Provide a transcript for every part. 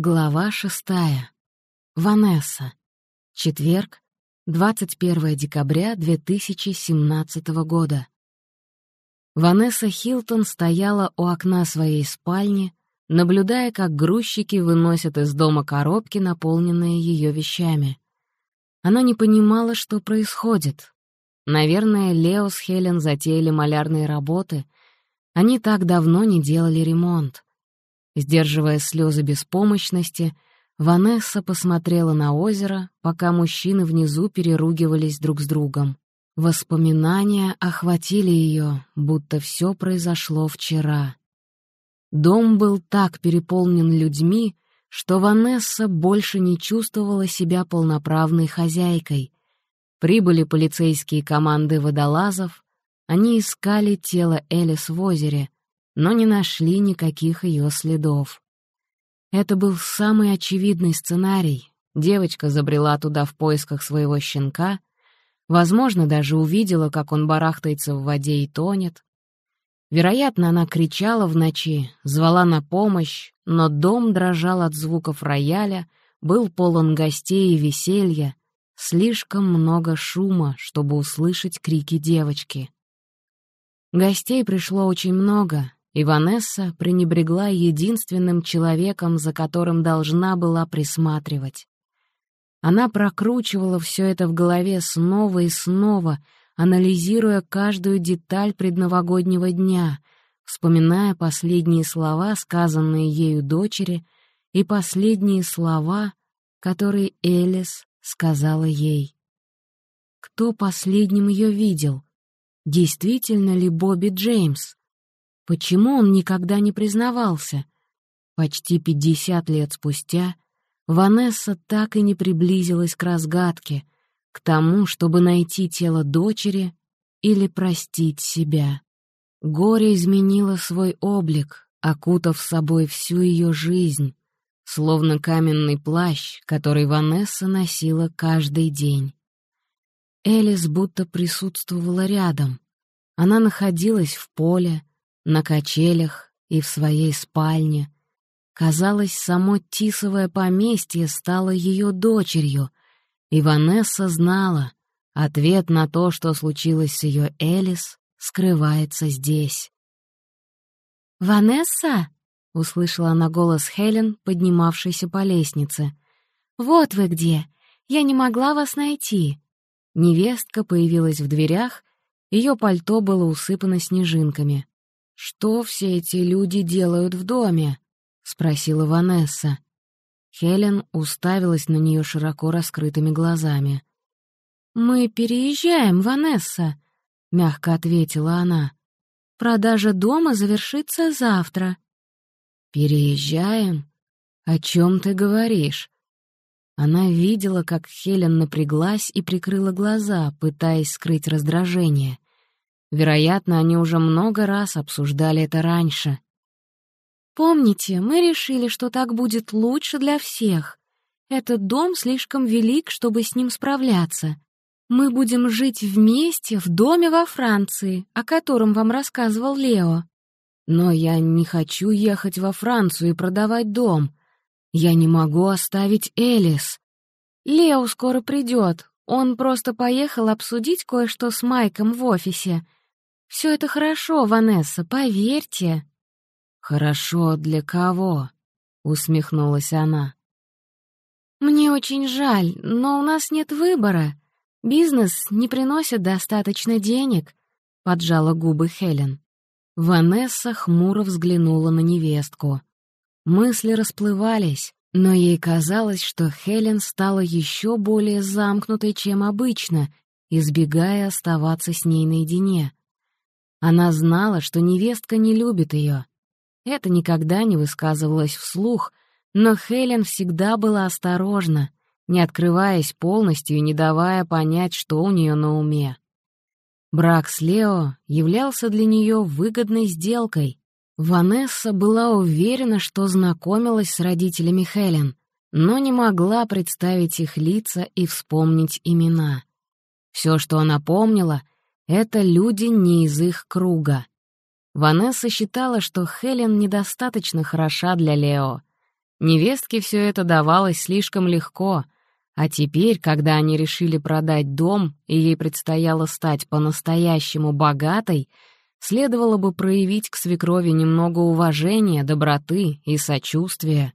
Глава шестая. Ванесса. Четверг, 21 декабря 2017 года. Ванесса Хилтон стояла у окна своей спальни, наблюдая, как грузчики выносят из дома коробки, наполненные ее вещами. Она не понимала, что происходит. Наверное, Лео с Хелен затеяли малярные работы. Они так давно не делали ремонт. Сдерживая слезы беспомощности, Ванесса посмотрела на озеро, пока мужчины внизу переругивались друг с другом. Воспоминания охватили ее, будто все произошло вчера. Дом был так переполнен людьми, что Ванесса больше не чувствовала себя полноправной хозяйкой. Прибыли полицейские команды водолазов, они искали тело Элис в озере — но не нашли никаких ее следов. Это был самый очевидный сценарий. Девочка забрела туда в поисках своего щенка, возможно, даже увидела, как он барахтается в воде и тонет. Вероятно, она кричала в ночи, звала на помощь, но дом дрожал от звуков рояля, был полон гостей и веселья, слишком много шума, чтобы услышать крики девочки. Гостей пришло очень много, и Ванесса пренебрегла единственным человеком, за которым должна была присматривать. Она прокручивала все это в голове снова и снова, анализируя каждую деталь предновогоднего дня, вспоминая последние слова, сказанные ею дочери, и последние слова, которые Элис сказала ей. Кто последним ее видел? Действительно ли Бобби Джеймс? Почему он никогда не признавался? Почти пятьдесят лет спустя Ванесса так и не приблизилась к разгадке, к тому, чтобы найти тело дочери или простить себя. Горе изменило свой облик, окутав собой всю ее жизнь, словно каменный плащ, который Ванесса носила каждый день. Элис будто присутствовала рядом. Она находилась в поле, на качелях и в своей спальне. Казалось, само Тисовое поместье стало ее дочерью, и Ванесса знала, ответ на то, что случилось с ее Элис, скрывается здесь. «Ванесса?» — услышала она голос Хелен, поднимавшейся по лестнице. «Вот вы где! Я не могла вас найти!» Невестка появилась в дверях, ее пальто было усыпано снежинками. «Что все эти люди делают в доме?» — спросила Ванесса. Хелен уставилась на нее широко раскрытыми глазами. «Мы переезжаем, Ванесса», — мягко ответила она. «Продажа дома завершится завтра». «Переезжаем? О чем ты говоришь?» Она видела, как Хелен напряглась и прикрыла глаза, пытаясь скрыть раздражение. Вероятно, они уже много раз обсуждали это раньше. «Помните, мы решили, что так будет лучше для всех. Этот дом слишком велик, чтобы с ним справляться. Мы будем жить вместе в доме во Франции, о котором вам рассказывал Лео». «Но я не хочу ехать во Францию и продавать дом. Я не могу оставить Элис». «Лео скоро придет. Он просто поехал обсудить кое-что с Майком в офисе. Все это хорошо, Ванесса, поверьте». «Хорошо для кого?» — усмехнулась она. «Мне очень жаль, но у нас нет выбора. Бизнес не приносит достаточно денег», — поджала губы Хелен. Ванесса хмуро взглянула на невестку. Мысли расплывались, но ей казалось, что Хелен стала еще более замкнутой, чем обычно, избегая оставаться с ней наедине. Она знала, что невестка не любит ее. Это никогда не высказывалось вслух, но Хелен всегда была осторожна, не открываясь полностью и не давая понять, что у нее на уме. Брак с Лео являлся для нее выгодной сделкой. Ванесса была уверена, что знакомилась с родителями Хелен, но не могла представить их лица и вспомнить имена. Все, что она помнила — это люди не из их круга. Ванесса считала, что Хелен недостаточно хороша для Лео. Невестке все это давалось слишком легко, а теперь, когда они решили продать дом, и ей предстояло стать по-настоящему богатой, следовало бы проявить к свекрови немного уважения, доброты и сочувствия.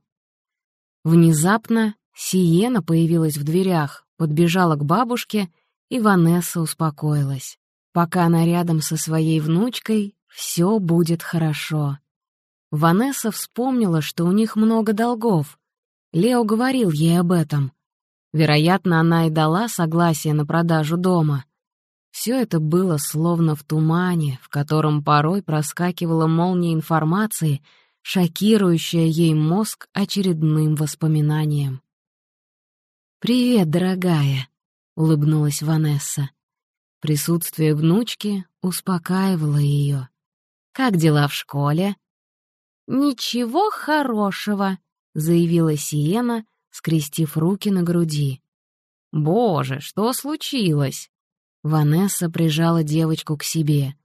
Внезапно Сиена появилась в дверях, подбежала к бабушке, и Ванесса успокоилась. Пока она рядом со своей внучкой, все будет хорошо. Ванесса вспомнила, что у них много долгов. Лео говорил ей об этом. Вероятно, она и дала согласие на продажу дома. Все это было словно в тумане, в котором порой проскакивала молния информации, шокирующая ей мозг очередным воспоминанием. «Привет, дорогая», — улыбнулась Ванесса. Присутствие внучки успокаивало ее. «Как дела в школе?» «Ничего хорошего», — заявила Сиена, скрестив руки на груди. «Боже, что случилось?» Ванесса прижала девочку к себе.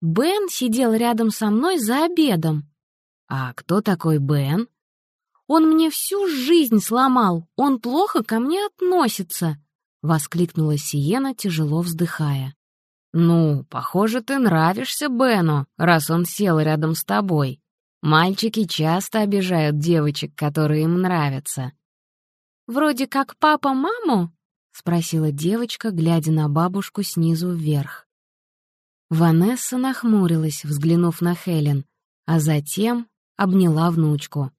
«Бен сидел рядом со мной за обедом». «А кто такой Бен?» «Он мне всю жизнь сломал, он плохо ко мне относится», — воскликнула Сиена, тяжело вздыхая. «Ну, похоже, ты нравишься Бену, раз он сел рядом с тобой. Мальчики часто обижают девочек, которые им нравятся». «Вроде как папа маму?» — спросила девочка, глядя на бабушку снизу вверх. Ванесса нахмурилась, взглянув на Хелен, а затем обняла внучку.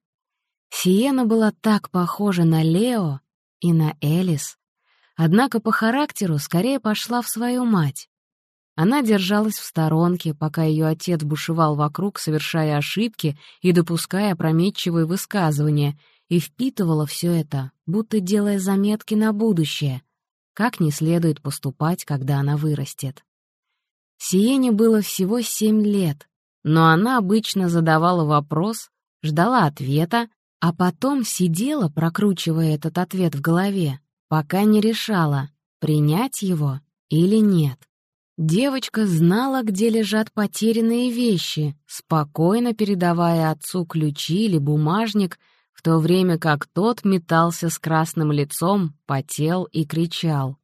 Сиена была так похожа на Лео и на Элис, однако по характеру скорее пошла в свою мать. Она держалась в сторонке, пока ее отец бушевал вокруг, совершая ошибки и допуская опрометчивые высказывания, и впитывала все это, будто делая заметки на будущее, как не следует поступать, когда она вырастет. Сиене было всего семь лет, но она обычно задавала вопрос, ждала ответа, а потом сидела, прокручивая этот ответ в голове, пока не решала, принять его или нет. Девочка знала, где лежат потерянные вещи, спокойно передавая отцу ключи или бумажник, в то время как тот метался с красным лицом, потел и кричал.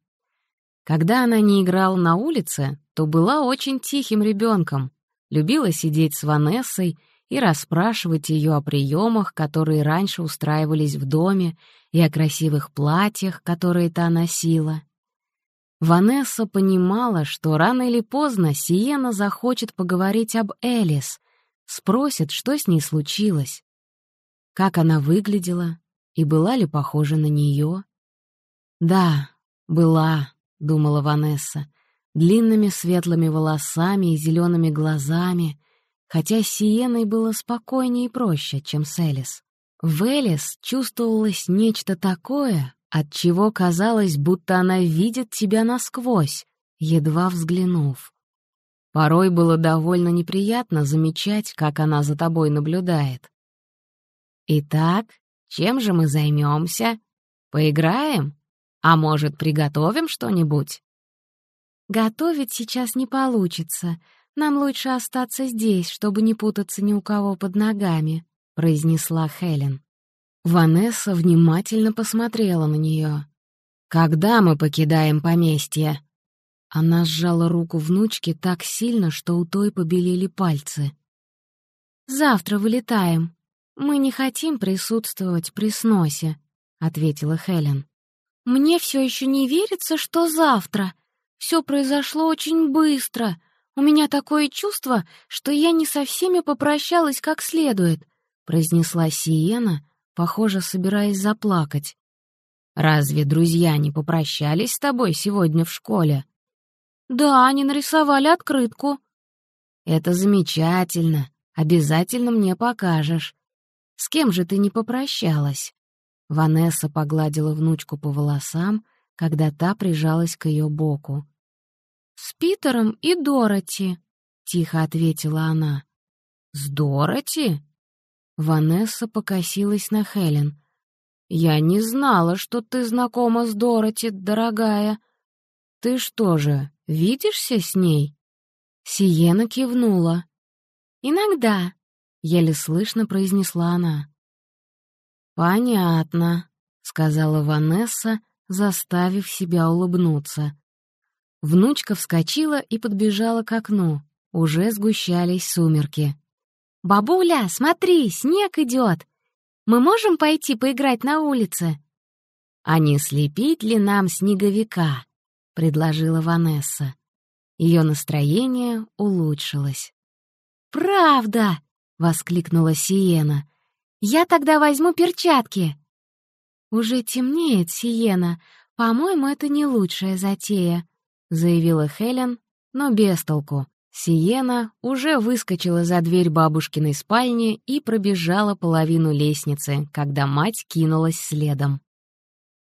Когда она не играла на улице, то была очень тихим ребенком, любила сидеть с Ванессой и расспрашивать ее о приемах, которые раньше устраивались в доме, и о красивых платьях, которые та носила. Ванесса понимала, что рано или поздно Сиена захочет поговорить об Элис, спросит, что с ней случилось, как она выглядела и была ли похожа на нее. «Да, была», — думала Ванесса, длинными светлыми волосами и зелеными глазами, хотя с Сиеной было спокойнее и проще, чем с Элис. В Элис чувствовалось нечто такое, от чего казалось, будто она видит тебя насквозь, едва взглянув. Порой было довольно неприятно замечать, как она за тобой наблюдает. «Итак, чем же мы займемся? Поиграем? А может, приготовим что-нибудь?» «Готовить сейчас не получится. Нам лучше остаться здесь, чтобы не путаться ни у кого под ногами», — произнесла Хелен. Ванесса внимательно посмотрела на нее. «Когда мы покидаем поместье?» Она сжала руку внучки так сильно, что у той побелели пальцы. «Завтра вылетаем. Мы не хотим присутствовать при сносе», — ответила Хелен. «Мне все еще не верится, что завтра. Все произошло очень быстро. У меня такое чувство, что я не со всеми попрощалась как следует», — произнесла Сиена, похоже, собираясь заплакать. «Разве друзья не попрощались с тобой сегодня в школе?» «Да, они нарисовали открытку». «Это замечательно. Обязательно мне покажешь. С кем же ты не попрощалась?» Ванесса погладила внучку по волосам, когда та прижалась к ее боку. «С Питером и Дороти», — тихо ответила она. «С Дороти?» Ванесса покосилась на Хелен. «Я не знала, что ты знакома с Дороти, дорогая. Ты что же, видишься с ней?» Сиена кивнула. «Иногда», — еле слышно произнесла она. «Понятно», — сказала Ванесса, заставив себя улыбнуться. Внучка вскочила и подбежала к окну. Уже сгущались сумерки. «Бабуля, смотри, снег идет! Мы можем пойти поиграть на улице?» «А не слепить ли нам снеговика?» — предложила Ванесса. Ее настроение улучшилось. «Правда!» — воскликнула Сиена. «Я тогда возьму перчатки!» «Уже темнеет, Сиена. По-моему, это не лучшая затея», — заявила Хелен, но без толку. Сиена уже выскочила за дверь бабушкиной спальни и пробежала половину лестницы, когда мать кинулась следом.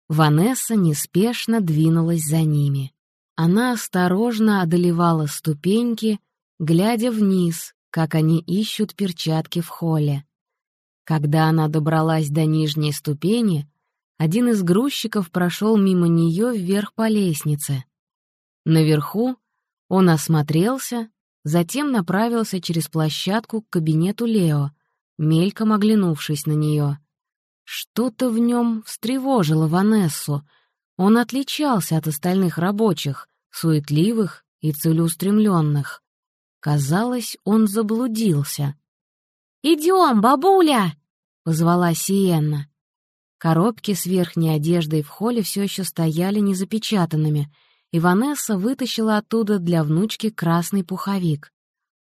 Ванесса неспешно двинулась за ними. Она осторожно одолевала ступеньки, глядя вниз, как они ищут перчатки в холле. Когда она добралась до нижней ступени, один из грузчиков прошел мимо нее вверх по лестнице. Наверху он осмотрелся, затем направился через площадку к кабинету Лео, мельком оглянувшись на нее. Что-то в нем встревожило Ванессу, он отличался от остальных рабочих, суетливых и целеустремленных. Казалось, он заблудился. «Идем, бабуля!» — позвала Сиенна. Коробки с верхней одеждой в холле все еще стояли незапечатанными, и Ванесса вытащила оттуда для внучки красный пуховик.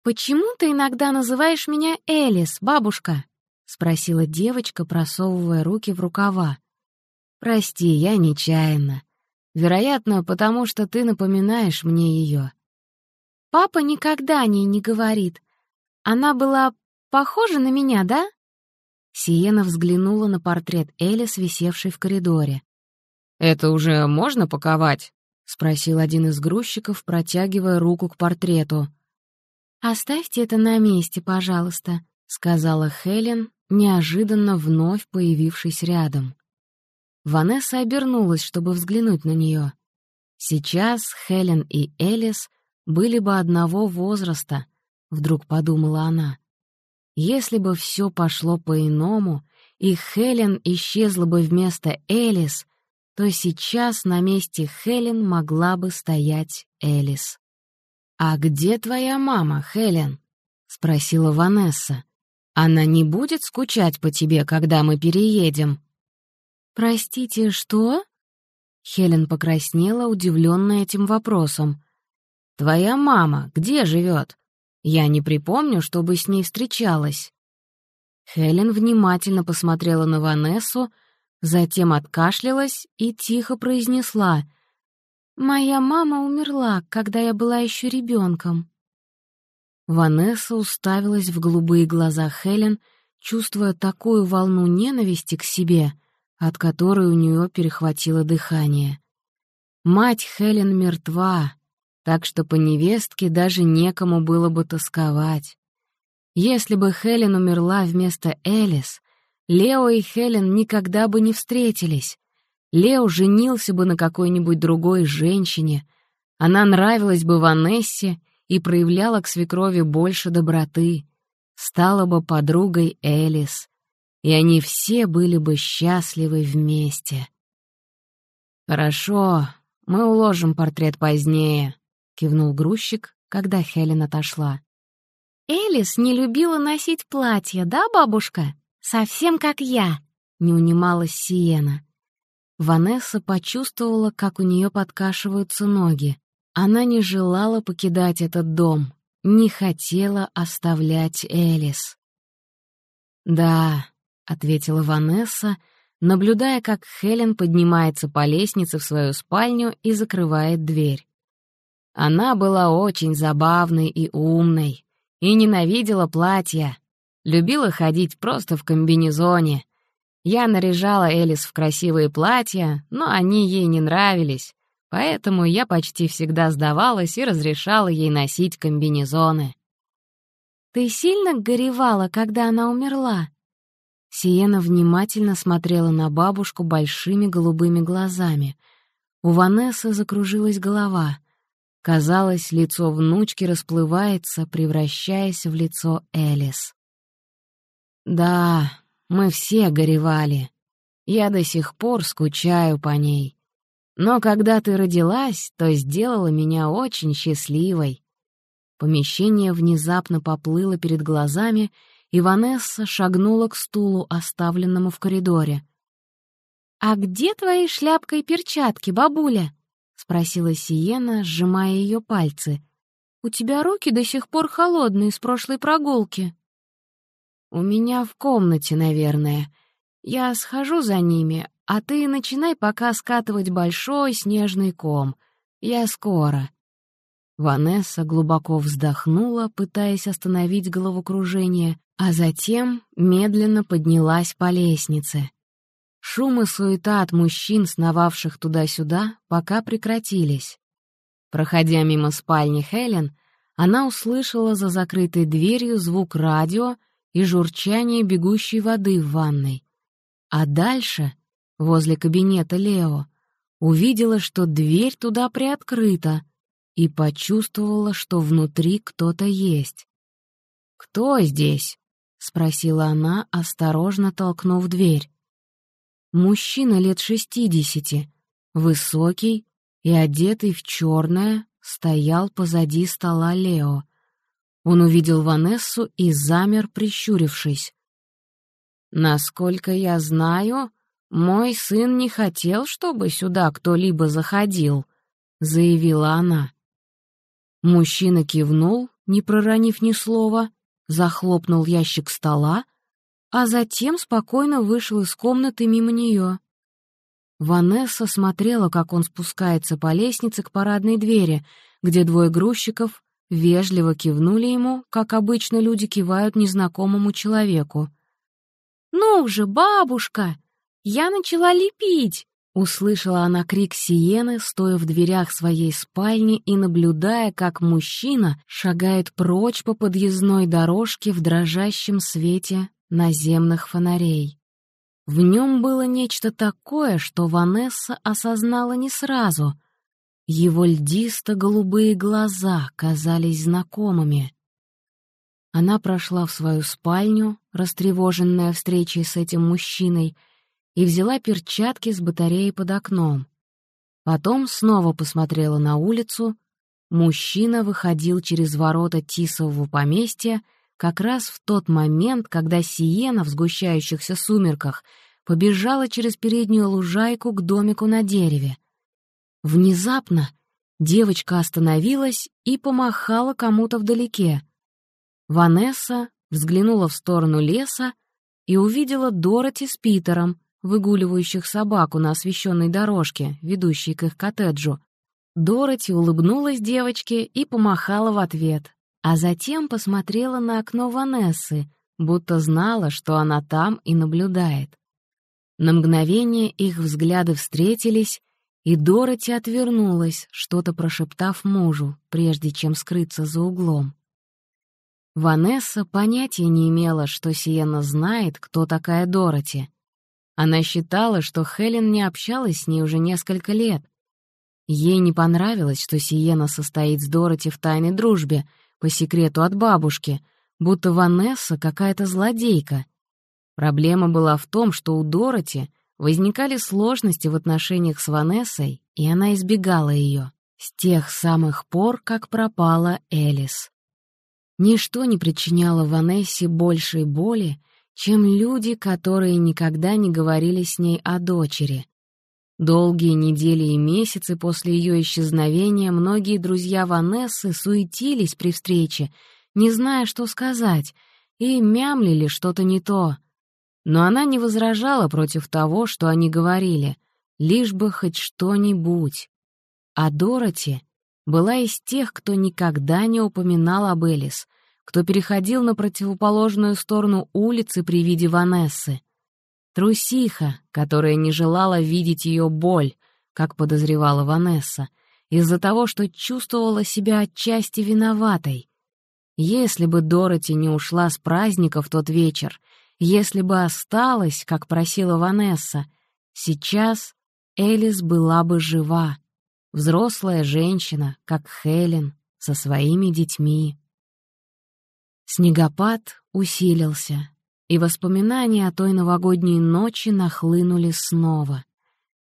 «Почему ты иногда называешь меня Элис, бабушка?» — спросила девочка, просовывая руки в рукава. «Прости, я нечаянно. Вероятно, потому что ты напоминаешь мне ее. «Папа никогда о ней не говорит. Она была похожа на меня, да?» Сиена взглянула на портрет Элис, висевший в коридоре. «Это уже можно паковать?» — спросил один из грузчиков, протягивая руку к портрету. «Оставьте это на месте, пожалуйста», — сказала Хелен, неожиданно вновь появившись рядом. Ванесса обернулась, чтобы взглянуть на нее. Сейчас Хелен и Элис были бы одного возраста, вдруг подумала она. Если бы все пошло по-иному, и Хелен исчезла бы вместо Элис, то сейчас на месте Хелен могла бы стоять Элис. «А где твоя мама, Хелен?» — спросила Ванесса. «Она не будет скучать по тебе, когда мы переедем?» «Простите, что?» Хелен покраснела, удивленная этим вопросом. «Твоя мама где живет? Я не припомню, чтобы с ней встречалась». Хелен внимательно посмотрела на Ванессу, затем откашлялась и тихо произнесла «Моя мама умерла, когда я была еще ребенком». Ванесса уставилась в голубые глаза Хелен, чувствуя такую волну ненависти к себе — от которой у нее перехватило дыхание. Мать Хелен мертва, так что по невестке даже некому было бы тосковать. Если бы Хелен умерла вместо Элис, Лео и Хелен никогда бы не встретились. Лео женился бы на какой-нибудь другой женщине, она нравилась бы Ванессе и проявляла к свекрови больше доброты, стала бы подругой Элис и они все были бы счастливы вместе. «Хорошо, мы уложим портрет позднее», — кивнул грузчик, когда Хелен отошла. «Элис не любила носить платья, да, бабушка? Совсем как я», — не унималась Сиена. Ванесса почувствовала, как у нее подкашиваются ноги. Она не желала покидать этот дом, не хотела оставлять Элис. «Да, ответила Ванесса, наблюдая, как Хелен поднимается по лестнице в свою спальню и закрывает дверь. Она была очень забавной и умной, и ненавидела платья, любила ходить просто в комбинезоне. Я наряжала Элис в красивые платья, но они ей не нравились, поэтому я почти всегда сдавалась и разрешала ей носить комбинезоны. «Ты сильно горевала, когда она умерла?» Сиена внимательно смотрела на бабушку большими голубыми глазами. У Ванессы закружилась голова. Казалось, лицо внучки расплывается, превращаясь в лицо Элис. «Да, Мы все горевали. Я до сих пор скучаю по ней. Но когда ты родилась, то сделала меня очень счастливой. Помещение внезапно поплыло перед глазами, и Ванесса шагнула к стулу, оставленному в коридоре. «А где твои шляпка и перчатки, бабуля?» — спросила Сиена, сжимая ее пальцы. «У тебя руки до сих пор холодные с прошлой прогулки». «У меня в комнате, наверное. Я схожу за ними, а ты начинай пока скатывать большой снежный ком. Я скоро». Ванесса глубоко вздохнула, пытаясь остановить головокружение, а затем медленно поднялась по лестнице. Шум и суета от мужчин, сновавших туда-сюда, пока прекратились. Проходя мимо спальни Хелен, она услышала за закрытой дверью звук радио и журчание бегущей воды в ванной. А дальше, возле кабинета Лео, увидела, что дверь туда приоткрыта, и почувствовала, что внутри кто-то есть. «Кто здесь?» — спросила она, осторожно толкнув дверь. Мужчина лет шестидесяти, высокий и одетый в черное, стоял позади стола Лео. Он увидел Ванессу и замер, прищурившись. «Насколько я знаю, мой сын не хотел, чтобы сюда кто-либо заходил», — заявила она. Мужчина кивнул, не проронив ни слова, захлопнул ящик стола, а затем спокойно вышел из комнаты мимо нее. Ванесса смотрела, как он спускается по лестнице к парадной двери, где двое грузчиков вежливо кивнули ему, как обычно люди кивают незнакомому человеку. «Ну же, бабушка! Я начала лепить!» Услышала она крик Сиены, стоя в дверях своей спальни и наблюдая, как мужчина шагает прочь по подъездной дорожке в дрожащем свете наземных фонарей. В нем было нечто такое, что Ванесса осознала не сразу. Его льдисто-голубые глаза казались знакомыми. Она прошла в свою спальню, растревоженная встречей с этим мужчиной, и взяла перчатки с батареей под окном. Потом снова посмотрела на улицу. Мужчина выходил через ворота Тисового поместья как раз в тот момент, когда Сиена в сгущающихся сумерках побежала через переднюю лужайку к домику на дереве. Внезапно девочка остановилась и помахала кому-то вдалеке. Ванесса взглянула в сторону леса и увидела Дороти с Питером, выгуливающих собаку на освещенной дорожке, ведущей к их коттеджу. Дороти улыбнулась девочке и помахала в ответ, а затем посмотрела на окно Ванессы, будто знала, что она там и наблюдает. На мгновение их взгляды встретились, и Дороти отвернулась, что-то прошептав мужу, прежде чем скрыться за углом. Ванесса понятия не имела, что Сиена знает, кто такая Дороти. Она считала, что Хелен не общалась с ней уже несколько лет. Ей не понравилось, что Сиена состоит с Дороти в тайной дружбе, по секрету от бабушки, будто Ванесса какая-то злодейка. Проблема была в том, что у Дороти возникали сложности в отношениях с Ванессой, и она избегала ее с тех самых пор, как пропала Элис. Ничто не причиняло Ванессе большей боли, чем люди, которые никогда не говорили с ней о дочери. Долгие недели и месяцы после ее исчезновения многие друзья Ванессы суетились при встрече, не зная, что сказать, и мямлили что-то не то. Но она не возражала против того, что они говорили, лишь бы хоть что-нибудь. А Дороти была из тех, кто никогда не упоминал об Элис — кто переходил на противоположную сторону улицы при виде Ванессы. Трусиха, которая не желала видеть ее боль, как подозревала Ванесса, из-за того, что чувствовала себя отчасти виноватой. Если бы Дороти не ушла с праздника в тот вечер, если бы осталась, как просила Ванесса, сейчас Элис была бы жива, взрослая женщина, как Хелен, со своими детьми. Снегопад усилился. и воспоминания о той новогодней ночи нахлынули снова.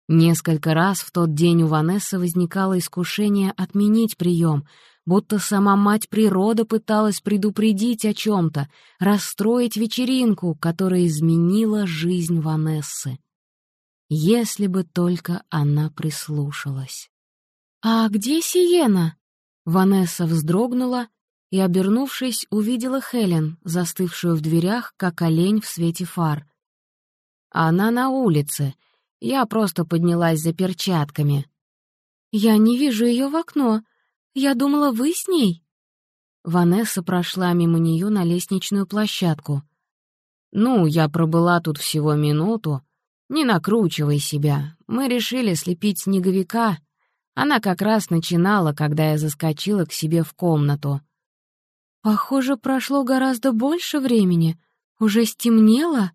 Несколько раз в тот день у Ванессы возникало искушение отменить прием, будто сама мать природа пыталась предупредить о чем-то, расстроить вечеринку, которая изменила жизнь Ванессы. Если бы только она прислушалась. «А где Сиена?» Ванесса вздрогнула и, обернувшись, увидела Хелен, застывшую в дверях, как олень в свете фар. «Она на улице. Я просто поднялась за перчатками». «Я не вижу ее в окно. Я думала, вы с ней». Ванесса прошла мимо нее на лестничную площадку. «Ну, я пробыла тут всего минуту. Не накручивай себя. Мы решили слепить снеговика. Она как раз начинала, когда я заскочила к себе в комнату. «Похоже, прошло гораздо больше времени. Уже стемнело?»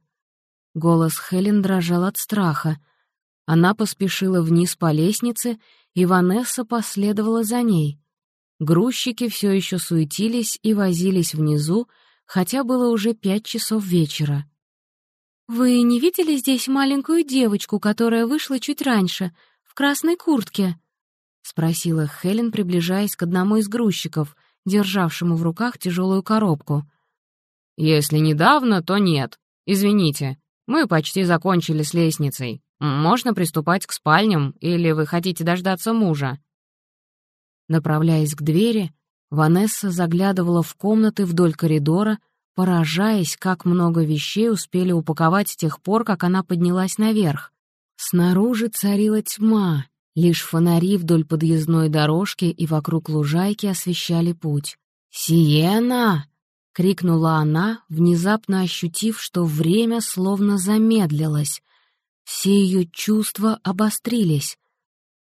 Голос Хелен дрожал от страха. Она поспешила вниз по лестнице, и Ванесса последовала за ней. Грузчики все еще суетились и возились внизу, хотя было уже пять часов вечера. «Вы не видели здесь маленькую девочку, которая вышла чуть раньше, в красной куртке?» — спросила Хелен, приближаясь к одному из грузчиков, державшему в руках тяжелую коробку. «Если недавно, то нет. Извините, мы почти закончили с лестницей. Можно приступать к спальням, или вы хотите дождаться мужа?» Направляясь к двери, Ванесса заглядывала в комнаты вдоль коридора, поражаясь, как много вещей успели упаковать с тех пор, как она поднялась наверх. Снаружи царила тьма, лишь фонари вдоль подъездной дорожки и вокруг лужайки освещали путь. «Сиена!» — крикнула она, внезапно ощутив, что время словно замедлилось. Все ее чувства обострились.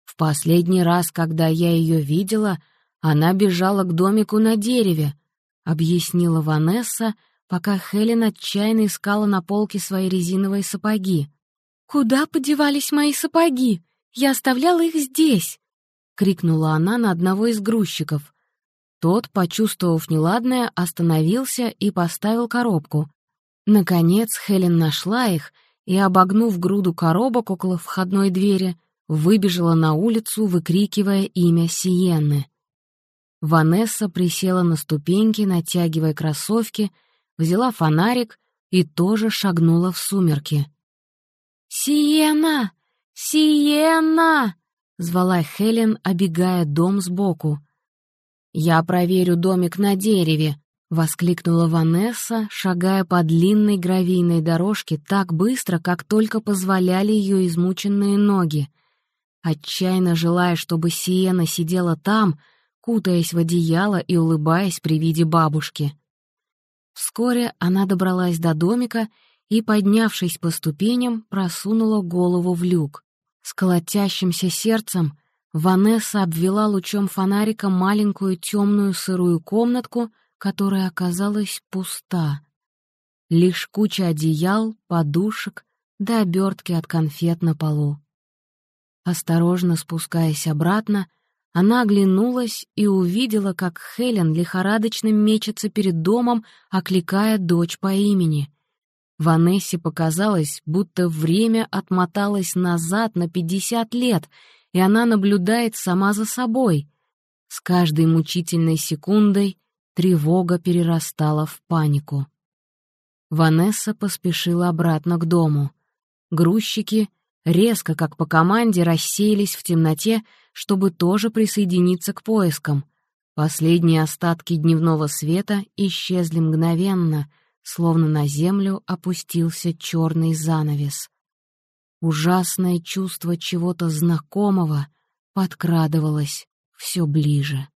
В последний раз, когда я ее видела, она бежала к домику на дереве, — объяснила Ванесса, пока Хелен отчаянно искала на полке свои резиновые сапоги. «Куда подевались мои сапоги? Я оставляла их здесь!» — крикнула она на одного из грузчиков. Тот, почувствовав неладное, остановился и поставил коробку. Наконец Хелен нашла их и, обогнув груду коробок около входной двери, выбежала на улицу, выкрикивая имя Сиенны. Ванесса присела на ступеньки, натягивая кроссовки, взяла фонарик и тоже шагнула в сумерки. «Сиена! Сиена!» — звала Хелен, обегая дом сбоку. «Я проверю домик на дереве», — воскликнула Ванесса, шагая по длинной гравийной дорожке так быстро, как только позволяли ее измученные ноги. Отчаянно желая, чтобы Сиена сидела там — кутаясь в одеяло и улыбаясь при виде бабушки. Вскоре она добралась до домика и, поднявшись по ступеням, просунула голову в люк. С колотящимся сердцем Ванесса обвела лучом фонарика маленькую темную сырую комнатку, которая оказалась пуста. Лишь куча одеял, подушек да обертки от конфет на полу. Осторожно спускаясь обратно, она оглянулась и увидела, как Хелен лихорадочно мечется перед домом, окликая дочь по имени. Ванессе показалось, будто время отмоталось назад на пятьдесят лет, и она наблюдает сама за собой. С каждой мучительной секундой тревога перерастала в панику. Ванесса поспешила обратно к дому. Грузчики резко, как по команде, рассеялись в темноте, чтобы тоже присоединиться к поискам. Последние остатки дневного света исчезли мгновенно, словно на землю опустился черный занавес. Ужасное чувство чего-то знакомого подкрадывалось все ближе.